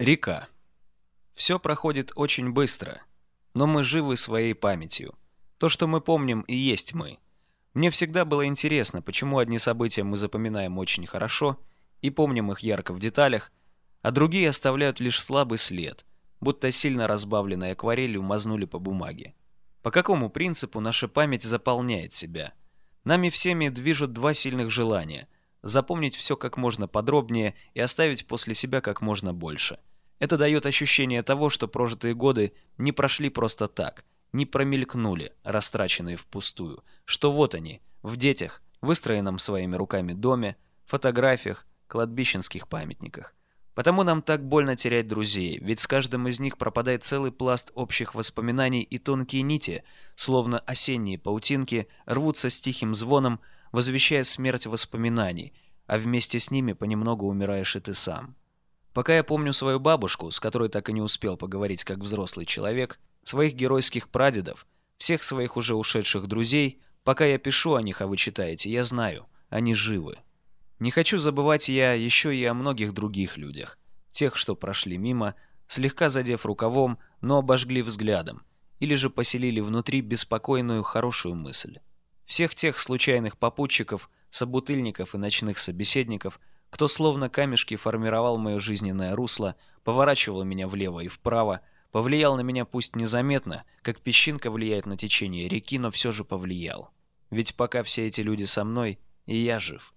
Река. Все проходит очень быстро, но мы живы своей памятью. То, что мы помним, и есть мы. Мне всегда было интересно, почему одни события мы запоминаем очень хорошо и помним их ярко в деталях, а другие оставляют лишь слабый след, будто сильно разбавленной акварелью мазнули по бумаге. По какому принципу наша память заполняет себя? Нами всеми движут два сильных желания – запомнить все как можно подробнее и оставить после себя как можно больше. Это дает ощущение того, что прожитые годы не прошли просто так, не промелькнули, растраченные впустую, что вот они, в детях, выстроенном своими руками доме, фотографиях, кладбищенских памятниках. Потому нам так больно терять друзей, ведь с каждым из них пропадает целый пласт общих воспоминаний и тонкие нити, словно осенние паутинки, рвутся с тихим звоном, возвещая смерть воспоминаний, а вместе с ними понемногу умираешь и ты сам. Пока я помню свою бабушку, с которой так и не успел поговорить как взрослый человек, своих геройских прадедов, всех своих уже ушедших друзей, пока я пишу о них, а вы читаете, я знаю, они живы. Не хочу забывать я еще и о многих других людях, тех, что прошли мимо, слегка задев рукавом, но обожгли взглядом, или же поселили внутри беспокойную хорошую мысль. Всех тех случайных попутчиков, собутыльников и ночных собеседников, кто словно камешки формировал мое жизненное русло, поворачивал меня влево и вправо, повлиял на меня пусть незаметно, как песчинка влияет на течение реки, но все же повлиял. Ведь пока все эти люди со мной, и я жив.